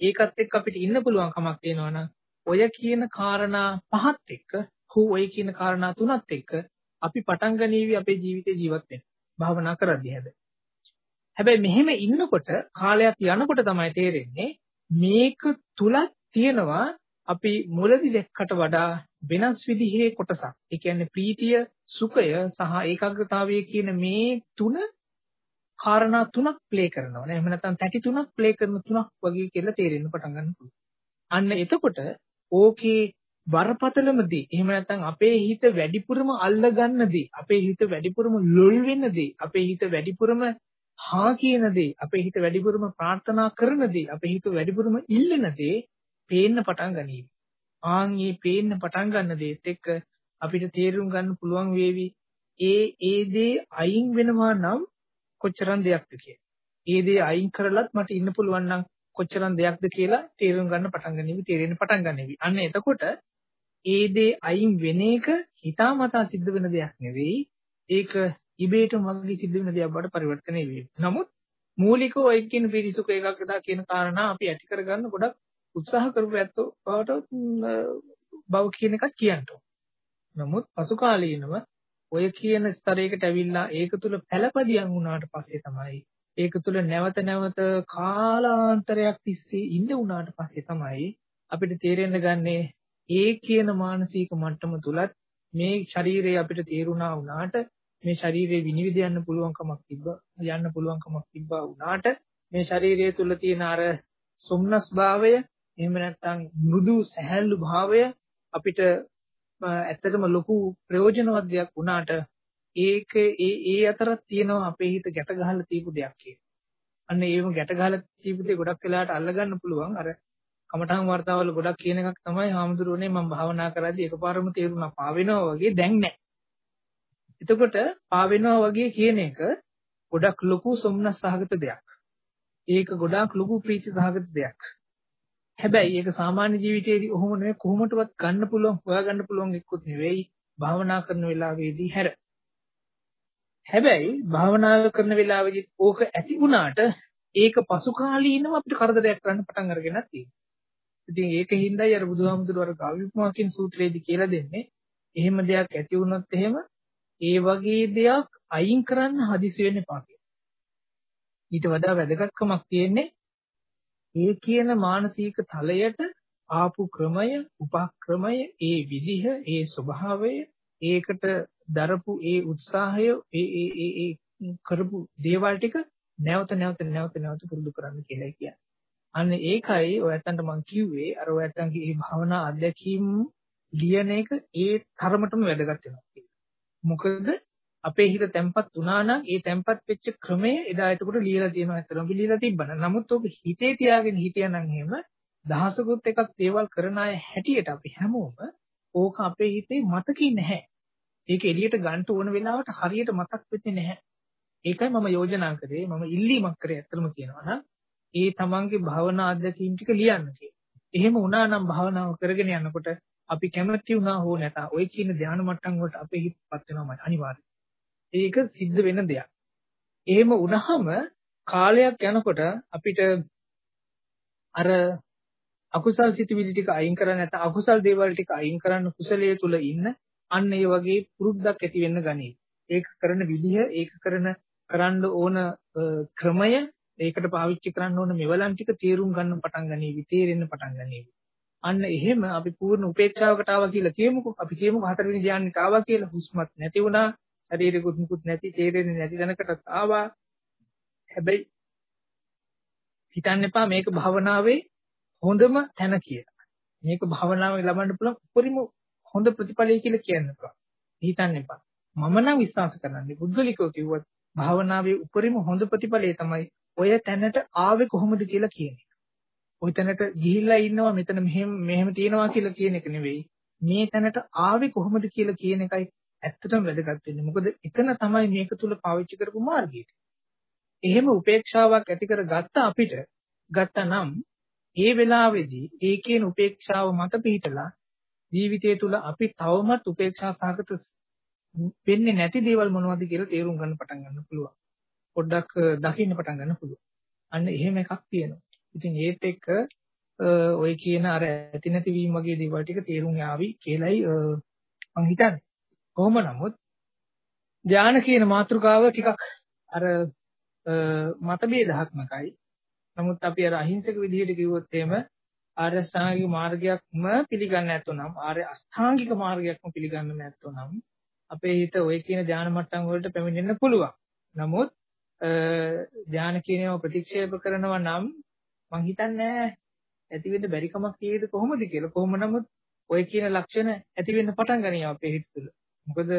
ඒකත් එක්ක අපිට ඉන්න පුළුවන් කමක් තියෙනවා නම් ඔය කියන කාරණා පහත් එක්ක හෝ ඔය කියන කාරණා තුනත් එක්ක අපි පටන් ගනීවි අපේ ජීවිතේ ජීවත් වෙන්න. භාවනා කරද්දී හැබැයි. හැබැයි මෙහෙම ඉන්නකොට කාලයක් යනකොට තමයි තේරෙන්නේ මේක තුලත් තියෙනවා අපි මුලදි දැක්කට වඩා වෙනස් විදිහේ කොටසක්. ඒ කියන්නේ ප්‍රීතිය, සුඛය සහ ඒකාග්‍රතාවය කියන මේ තුන කාරණා තුනක් ප්ලේ කරනවා නේ. එහෙම නැත්නම් තැටි තුනක් ප්ලේ කරන තුනක් වගේ කියලා තේරෙන්න පටන් ගන්න පුළුවන්. අන්න එතකොට ඕකේ බරපතලම දේ එහෙම නැත්නම් අපේ හිත වැඩිපුරම අල්ලගන්න දේ අපේ හිත වැඩිපුරම ලොල් වෙන දේ අපේ හිත වැඩිපුරම හා කියන දේ අපේ හිත වැඩිපුරම ප්‍රාර්ථනා කරන දේ අපේ හිත වැඩිපුරම ඉල්ලන දේ පේන්න පටන් ගනීවි ආන් මේ පේන්න පටන් ගන්න දේත් එක්ක අපිට තේරුම් ගන්න පුළුවන් වේවි ඒ ඒ දේ අයින් වෙනවා නම් කොච්චරම් දෙයක්ද කියලා. ඒ දේ අයින් කරලත් මට ඉන්න පුළුවන් නම් කොච්චරම් දෙයක්ද කියලා තේරුම් ගන්න පටන් ගන්නේවි තේරෙන්න පටන් ගන්නේවි. අන්න එතකොට ඒ දේ අයින් වෙන එක හිතාමතා සිද්ධ වෙන දෙයක් නෙවෙයි. ඒක ඉබේටම වගේ සිද්ධ වෙන දෙයක් බවට පරිවර්තනය වෙයි. නමුත් මූලිකව ඔය කියන පිරිසුක ඒකකදා කියන කාරණා අපි ඇති කරගන්න ගොඩක් උත්සාහ කරපු ඇත්තෝ බවට බව කියන එකක් කියන්න නමුත් පසු කාලීනව ඔය කියන ස්තරයකට ඇවිල්ලා ඒක තුල පළපදියම් වුණාට පස්සේ තමයි ඒක තුල නැවත නැවත කාලාන්තරයක් තිස්සේ ඉන්න වුණාට පස්සේ තමයි අපිට තේරෙන්න ගන්නේ ඒ කියන මානසික මට්ටම තුලත් මේ ශරීරය අපිට තේරුණා වුණාට මේ ශරීරේ විනිවිද යන්න පුළුවන්කමක් තිබ්බ යන්න පුළුවන්කමක් තිබ්බා වුණාට මේ ශරීරය තුල තියෙන අර සොම්නස් භාවය එහෙම නැත්නම් මෘදු සැහැල්ලු භාවය අපිට ඇත්තටම ලොකු ප්‍රයෝජනවත් දෙයක් වුණාට ඒක ඒ ඒ අතරත් තියෙනවා අපේ හිත ගැට ගහලා තියපු දෙයක් කියන. අන්න ඒවම ගැට ගහලා තියපු දේ ගොඩක් වෙලාවට අල්ලගන්න පුළුවන්. අර කමඨාන් වර්තාවල ගොඩක් කියන එකක් තමයි හාමුදුරුවනේ මම භාවනා කරද්දී එකපාරම තේරුණා පාවෙනවා වගේ දැන් නැහැ. එතකොට පාවෙනවා වගේ කියන එක ගොඩක් ලොකු සොම්නස් සහගත දෙයක්. ඒක ගොඩාක් ලොකු ප්‍රීති සහගත දෙයක්. හැබැයි ඒක සාමාන්‍ය ජීවිතයේදී ඔහොම නෙවෙයි කොහොමදවත් ගන්න පුළුවන් හොයාගන්න පුළුවන් එක්කුත් නෙවෙයි භාවනා කරන වෙලාවේදී හැර. හැබැයි භාවනා කරන වෙලාවේදී ඕක ඇති වුණාට ඒක පසු කාලීනව අපිට කරදරයක් කරන්න පටන් අරගෙනත් තියෙනවා. ඉතින් ඒකින්දයි අර බුදුහාමුදුරුවෝ අර ගාවිපමා කියන සූත්‍රයේදී කියලා දෙන්නේ එහෙම දෙයක් ඇති වුණොත් එහෙම ඒ වගේ දෙයක් අයින් කරන්න හදිසි වෙන්න එපා කියලා. ඊට වඩා වැදගත්කමක් තියෙන්නේ ඒ කියන මානසික තලයට ආපු ක්‍රමය, උපක්‍රමය, ඒ විදිහ, ඒ ස්වභාවය, ඒකට දරපු ඒ උත්සාහය, ඒ ඒ ඒ ඒ කරපු දේවල් ටික නැවත නැවත නැවත නැවත පුරුදු කරන්න කියලා කියන්නේ. අන්න ඒකයි ඔයයන්ට මම කිව්වේ අර ඔයයන්ගේ මේ භවනා අධ්‍යක්ීම් ලියන එක ඒ තරමටම වැදගත් වෙනවා. මොකද අපේ හිත තැම්පත් වුණා නම් ඒ තැම්පත් වෙච්ච ක්‍රමය එදා එතකොට ලියලා තියෙනවා අතන අපි ලියලා තිබ්බනම් නමුත් ඔබ හිතේ තියාගෙන හිටියනම් එහෙම දහසකුත් එකක් දේවල් කරන අය හැටියට අපි හැමෝම ඕක අපේ හිතේ මතකී නැහැ. ඒක එළියට ගන්න ඕන වෙලාවට හරියට මතක් වෙන්නේ නැහැ. ඒකයි මම යෝජනා කරේ මම ඉල්ලීමක් කරේ ඇත්තම කියනවා නම් ඒ තමන්ගේ භාවනා අධ්‍යක්ීම් ටික ලියන්න කියලා. එහෙම වුණා නම් භාවනාව කරගෙන යනකොට අපි කැමති වුණා හෝ නැත ඔය කියන ධානය මට්ටම් වලට අපේ හිතපත් වෙනවා අනිවාර්යයෙන්. ඒක සිද්ධ වෙන දෙයක්. එහෙම වුණාම කාලයක් යනකොට අපිට අර අකුසල් සිතුවිලි ටික අයින් කරන්න නැත්නම් අකුසල් දේවල් ටික අයින් කරන්න කුසලයේ තුල ඉන්න අන්න ඒ වගේ පුරුද්දක් ඇති වෙන්න ගනී. ඒක කරන විදිහ, ඒක කරන කරන්න ඕන ක්‍රමය, ඒකට පාවිච්චි කරන්න ඕන මෙවලන් ටික තේරුම් ගන්න පටන් ගනීවි, තේරෙන්න පටන් ගනීවි. අන්න එහෙම අපි පූර්ණ උපේක්ෂාවකට ආවා කියලා කියමුකෝ. අපි කියමුකෝ හතරවෙනි ධ්‍යානෙට ආවා කියලා. හුස්මත් නැති වුණා, ශරීරෙකුත් මුකුත් නැති තේරෙන්නේ නැති තැනකටත් ආවා. හැබැයි හිතන්න එපා මේක භවනාවේ හොඳම තැන කියලා. මේක භවනාවේ ලබන්න පුළුවන් උපරිම හොඳ ප්‍රතිඵලය කියලා කියන්න පුළුවන්. හිතන්න එපා. මම නම් විශ්වාස කරන්නේ පුද්ගලිකව කිව්වත් භාවනාවේ උපරිම හොඳ ප්‍රතිඵලය තමයි ඔය තැනට ආවේ කොහොමද කියලා කියන්නේ. ওই තැනට ගිහිල්ලා ඉන්නවා මෙතන මෙහෙම මෙහෙම තියෙනවා කියලා කියන එක නෙවෙයි. මේ තැනට ආවේ කොහොමද කියලා කියන එකයි ඇත්තටම වැදගත් වෙන්නේ. මොකද එතන තමයි මේක තුල පාවිච්චි කරපු මාර්ගය. එහෙම උපේක්ෂාවක් ඇති කරගත්ත අපිට ගත්තනම් ඒ වෙලාවේදී ඒ කියන උපේක්ෂාව මත පිහිටලා ජීවිතය තුළ අපි තවමත් උපේක්ෂා සහගත වෙන්නේ නැති දේවල් මොනවද කියලා තේරුම් ගන්න පටන් ගන්න පුළුවන්. පොඩ්ඩක් දකින්න පටන් ගන්න පුළුවන්. අන්න එහෙම එකක් තියෙනවා. ඉතින් ඒත් එක්ක ඔය කියන අර ඇති නැති වීම වගේ දේවල් ටික තේරුම් යාවි කියලයි මම හිතන්නේ. කොහොම නමුත් ධානය කියන මාතෘකාව ටිකක් අර මතභේදාත්මකයි. නමුත් අපි අර අහිංසක විදිහට කිව්වොත් එහෙම ආර්ය අෂ්ටාංගික මාර්ගයක්ම පිළිගන්නේ නැත්නම් ආර්ය අෂ්ටාංගික මාර්ගයක්ම පිළිගන්නේ නැත්නම් අපේ හිත ওই කියන ධානය මට්ටම් වලට පැමිණෙන්න පුළුවන්. නමුත් ධානය කියනව ප්‍රතික්ෂේප කරනවා නම් මං හිතන්නේ ඇති වෙන්න බැරි කමක් තියෙද කොහොමද කියලා. කොහොම නමුත් ඔය කියන ලක්ෂණ ඇති වෙන්න පටන් ගන්නවා අපේ හිත තුළ. මොකද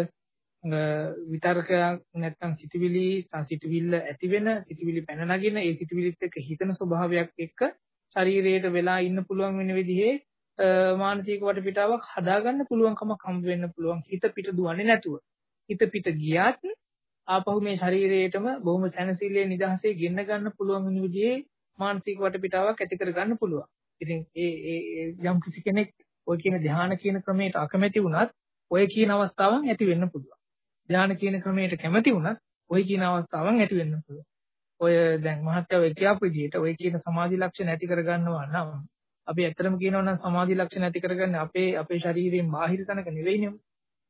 විතර්කයක් නැත්තම් සිතුවිලි සංසිතුවිල්ල ඇති වෙන සිතුවිලි පැන නගින ඒ සිතුවිලිත් එක්ක හිතන ස්වභාවයක් එක්ක ශරීරයට වෙලා ඉන්න පුළුවන් වෙන විදිහේ මානසික වටපිටාවක් හදාගන්න පුළුවන්කමක් හම්බ වෙන්න පුළුවන් හිත පිට දුවන්නේ නැතුව හිත පිට ගියත් ආපහු මේ ශරීරයේටම බොහොම සැනසීමේ නිදහසේ ගෙන්න ගන්න පුළුවන් වෙන විදිහේ මානසික වටපිටාවක් ඇති කරගන්න පුළුවන්. ඉතින් ඒ ඒ යම් කිසි කෙනෙක් ඔය කියන ධ්‍යාන කියන ක්‍රමයට අකමැති වුණත් ඔය කියන අවස්ථාවන් ඇති වෙන්න පුළුවන්. ධ්‍යාන කියන ක්‍රමයට කැමති වුණත් ඔය කියන අවස්ථාවන් ඇති වෙන්න පුළුවන්. ඔය දැන් මහත්යව කියපු විදිහට ඔය කියන සමාධි ලක්ෂණ ඇති කරගන්නවා නම් අපි ඇත්තටම කියනවා නම් සමාධි ලක්ෂණ ඇති කරගන්නේ අපේ අපේ ශරීරයෙන් බාහිර තැනක නෙවෙයිනේ.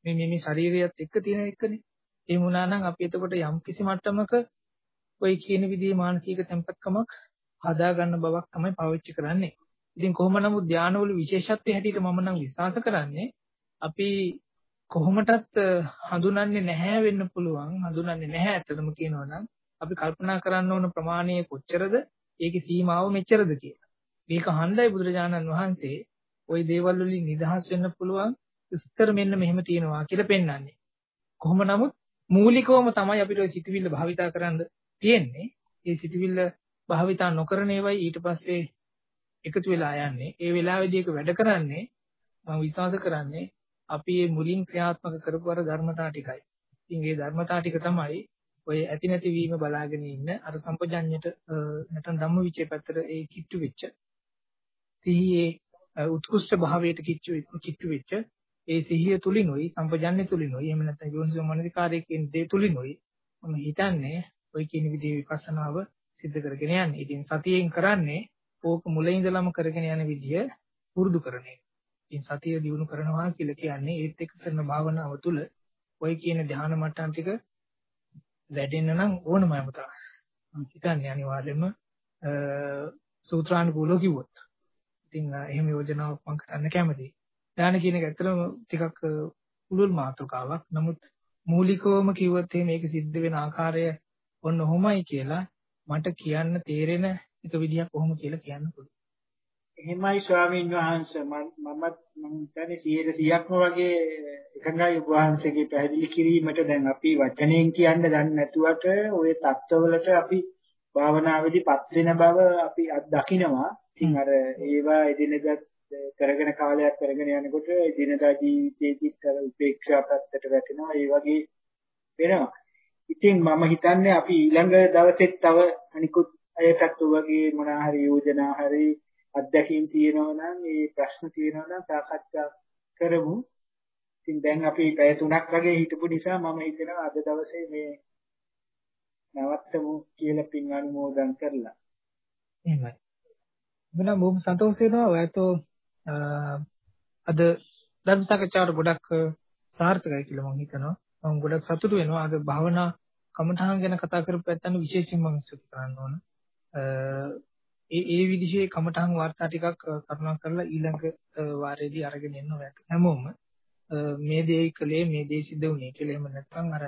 මේ මේ මේ ශරීරයත් එක්ක තියෙන එකනේ. ඒ වුණා නම් අපි එතකොට යම් කිසි මට්ටමක ඔය කියන විදිහේ මානසික tempatකමක් හදා ගන්න බවක් තමයි පාවිච්චි කරන්නේ. ඉතින් කොහොම නමුත් ධානවල විශේෂත්වය හැටියට මම නම් විශ්වාස කරන්නේ අපි කොහොමටත් හඳුනන්නේ නැහැ වෙන්න පුළුවන් හඳුනන්නේ නැහැ ඇත්තටම කියනවා නම් අපි කල්පනා කරන්න ඕන ප්‍රමාණය කොච්චරද ඒකේ සීමාව මෙච්චරද කියලා. මේක හන්දයි බුදුරජාණන් වහන්සේ ওই දේවල් වලින් නිදහස් වෙන්න පුළුවන් විස්තර මෙන්න මෙහෙම තියෙනවා කියලා පෙන්වන්නේ. කොහොම නමුත් මූලිකවම තමයි අපිට ওই සිතුවිල්ල භාවිතා කරන්න තියෙන්නේ. ඒ සිතුවිල්ල භාවිතා නොකරන ඒවායි ඊට පස්සේ එකතු වෙලා යන්නේ. ඒ වෙලාවේදී ඒක වැඩ කරන්නේ මම විශ්වාස කරන්නේ අපි මේ මුලින් ක්‍රියාත්මක කරපු අර ධර්මතා ටිකයි. ඉතින් මේ ධර්මතා ටික තමයි ඔය ඇති නැති වීම බලාගෙන ඉන්න අර සම්පජඤ්ඤයට නැත්නම් ධම්මවිචේ පැත්තට ඒ කිට්ටු වෙච්ච සිහියේ උත්කෘෂ්ඨ භාවයට කිට්ටු කිට්ටු වෙච්ච ඒ සිහිය තුලිනුයි සම්පජඤ්ඤය තුලිනුයි එහෙම නැත්නම් යෝනිසෝ මනසිකාරයේ කියන දේ තුලිනුයි මම හිතන්නේ ඔය කියන විදිහේ විපස්සනාව සිද්ධ කරගෙන යන්නේ. ඉතින් සතියෙන් කරන්නේ ඕක මුල ඉඳලම කරගෙන යන විදිය පුරුදු කරන එක. ඉතින් සතිය දිනු කරනවා කියලා කියන්නේ ඒත් එක්ක කරන භාවනාව තුළ ඔය කියන ධ්‍යාන මට්ටම් ටික වැඩෙන්න නම් ඕනම යමතා. මම හිතන්නේ අනිවාර්යයෙන්ම සූත්‍රානුකූලව කිව්වොත්. ඉතින් එහෙම යෝජනාවක් මම කරන්න කැමතියි. ධ්‍යාන කියන එක ඇත්තටම ටිකක් පුළුල් මාතෘකාවක්. නමුත් මූලිකවම කිව්වොත් මේක සිද්ධ වෙන ආකාරය ඔන්න ඔහොමයි කියලා මට කියන්න තේරෙන එක විදියක් කොහොම කියලා කියන්න පුළුවන්. එහෙමයි ස්වාමීන් වහන්සේ මමත් මම හිතන්නේ 100%ක්ම වගේ එකඟයි ඔබ වහන්සේගේ පැහැදිලි කිරීමට දැන් අපි වචනයෙන් කියන්න දන්නේ නැතුවට ওই தත්ත්වවලට අපි භාවනාවේදීපත් වෙන බව අපි දකිනවා. ඉතින් අර ඒවා එදිනෙදා කරගෙන කාලයක් කරගෙන යනකොට එදිනෙදා ජීවිතයේදී කර උපේක්ෂා පැත්තට වැටෙනවා. ඒ වගේ වෙනවා. ඉතින් මම හිතන්නේ අපි ඊළඟ දවසෙත් තව අනිකුත් අයටත් ඔබගේ මොනවා හරි යෝජනා හරි අත්දැකීම් තියෙනවා නම් ඒ ප්‍රශ්න තියෙනවා නම් සාකච්ඡා කරමු. ඉතින් දැන් අපි පැය 3ක් වගේ හිටපු නිසා මම හිතනවා අද දවසේ මේ නවත්තමු කියලා පින් අනුමෝදන් කරලා. එහෙමයි. මම බොහොම සතුටු වෙනවා ඔයතෝ අද ධර්ම සාකච්ඡාවට ගොඩක් සාර්ථකයි කියලා මම හිතනවා. මම ගොඩක් සතුටු වෙනවා අද භාවනා කමඨහන් ගැන කතා කරපු පැත්තට විශේෂයෙන් මම ස්තුති කරන්න ඕන. ඒ ඒ විදිහේ කමඨහන් වාර්තා ටිකක් කරුණා කරලා ඊළඟ වාරයේදී අරගෙන එන්න ඔයත් හැමෝම මේ දේ කලේ මේ දේ සිද්ධ වුණේ කියලා එහෙම නැත්නම් අර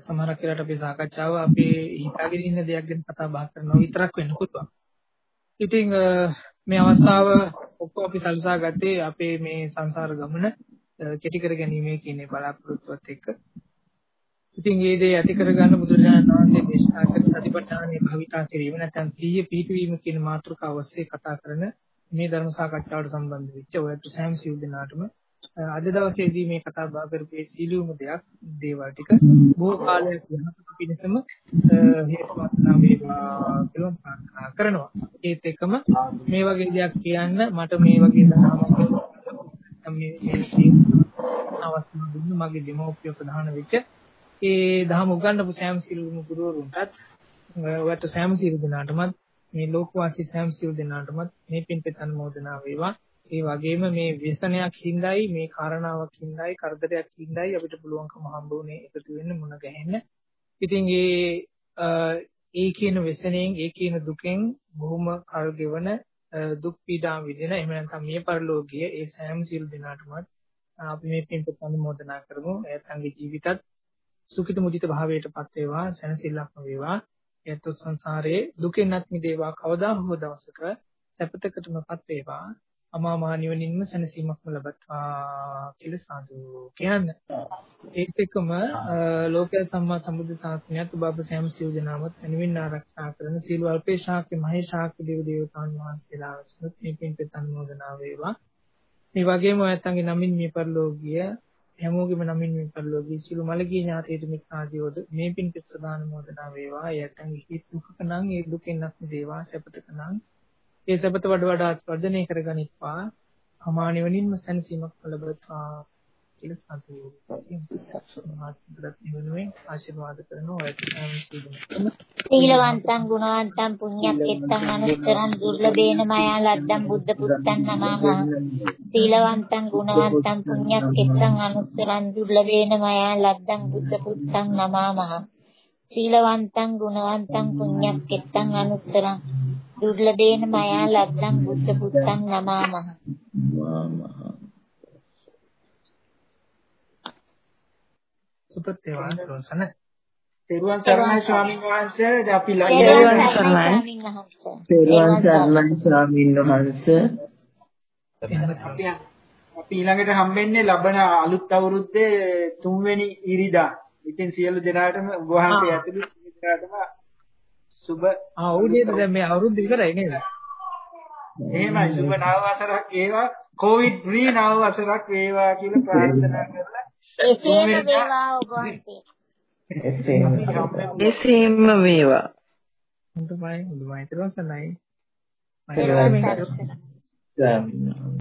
සමහරක් වෙලාවට අපි සාකච්ඡාව අපේ හිතාගෙන ඉන්න දෙයක් ගැන කතා බහ කරනවා විතරක් වෙන්න පුළුවන්. ඉතින් මේ අවස්ථාව ඔක්කොම අපි සල්සා ගත්තේ අපේ මේ සංසාර ගමන කෙටි කර ගැනීමේ කියන බලාපොරොත්තුවත් එක්ක. ඉතින් මේ දේ ඇති කරගන්න බුදුරජාණන් වහන්සේ දේශනා කළ සතිපට්ඨානයේ භාවිතා කිරීම නැත්නම් සීය පිහිටවීම කියන මාතෘකාව ඔස්සේ කතා කරන මේ ධර්ම සාකච්ඡාවට සම්බන්ධ වෙච්ච ඔයත් සෑම සිව් දෙනාටම අද දවසේදී මේ කතා බහ කරපු සීලුම දෙයක් දේවල් ටික බොහෝ කාලයක් යනකොට පිණසම හේතු වාසනා වේවා කියලා ප්‍රාර්ථනා කරනවා. ඒත් එකම මේ වගේ දෙයක් කියන්න මට මේ වගේ දහමක් මේ මේ අවස්ථාව දුන්න මගේ දෙමෝපිය ප්‍රධාන වෙච්ච ඒ දහම උගන්වපු සෑම සිල්ලුම ගුරුවරුන්ටත් ඔයත් සෑම සිල් දෙනාටමත් මේ ලෝකවාසී සෑම සිල් දෙනාටමත් මේ පින්පෙත් අනුමෝදනා වේවා. ඒ වගේම මේ ව්‍යසනයක් හිඳයි මේ කාරණාවක් හිඳයි කරදරයක් හිඳයි අපිට පුළුවන්කම හම්බුනේ එකතු වෙන්න මුණ ගැහෙන්න. ඉතින් ඒ ඒ කියන ව්‍යසනයෙන් ඒ කියන දුකෙන් බොහොම කල් ගෙවන දුක් පීඩා විඳින එහෙම නැත්නම් මිය පරලෝකීය ඒ සෑම සිල් දිනාටමත් අපි මේ පින්පත් අනුමෝදනා කරමු. එයාගේ ජීවිතත් සුඛිත මුදිත භාවයටපත් වේවා, සැනසෙල්ලක්ම වේවා. එයත් සංසාරයේ දුකෙන්වත් මිදේවා කවදා හෝ දවසක සැපතකටමපත් වේවා. අමා මහ නිවනින්ම සැනසීමක්ම ලබත්වා කියලා සාදු කියන්නේ. ඒත් එක්කම ලෝකයේ සම්මා සම්බුද්ධ ශාසනයත් අප සෑම සියලු දෙනාමත් අනිවින් ආරක්ෂා කරන සීල අල්පේ ශාක්‍ය මහේ ශාක්‍ය දේව දේවතාවුන් වහන්සේලා වස්තුත් මේ පින්පෙත් අනුමෝදනා වේවා. මේ වගේම ඔයත්න්ගේ නමින් මේ පරිලෝකීය හැමෝගෙම නමින් මේ පරිලෝකීය සියලු මළගිය ඥාතීට මිත්‍රාදීවද මේ පින්පෙත් ප්‍රදාන මොදනා වේවා. යත්න්ගේ හිත දුකක නම් ඒ දුකෙන් නැත් දේවා සැපතක නම්. ඒ සබත වඩ වඩාත් වර්ධනය කරගනිත්වා. අමා නිවනින්ම සැනසීමක් ලැබෙත්වා කියලා සතුටුපත් වෙනුවෙන් ආශිර්වාද කරනවා ඔය සීලවන්තං ගුණවන්තං පුඤ්ඤක්කෙත්තං අනුත්තරං දුර්ලභේන මයා ලද්දං බුද්ධ පුත්තං නමම සීලවන්තං ගුණවන්තං පුඤ්ඤක්කෙත්තං අනුත්තරං දුර්ලභේන මයා ලද්දං බුද්ධ පුත්තං නමම සීලවන්තං ගුණවන්තං පුඤ්ඤක්කෙත්තං අනුත්තරං දුර්ලභේන මයා ලද්දං බුද්ධ පුත්තං නමාමහ. සුපත්තේවා රෝසන. තෙරුවන් සරණයි ස්වාමීන් වහන්සේ අපි සරණයි. තෙරුවන් සරණයි ස්වාමීන් වහන්සේ. අපි ඊළඟට හම්බෙන්නේ ලබන අලුත් අවුරුද්දේ තුන්වෙනි ඉරිදා. ඉතින් සියලු දෙනාටම වහන්සේ ඇතුළු දෙනාටම සුබ ආ උදේට දැන් මේ අවුරුද්ද ඉවරයි නේද? එහෙමයි සුබ නව වසරක් වේවා කොවිඩ් ෆ්‍රී නව වසරක් වේවා කියලා ප්‍රාර්ථනා කරලා එසේම වේවා ඔබ වහන්සේ. එසේම වේවා. හොඳයි හොඳයි ඊට පස්සෙයි. මම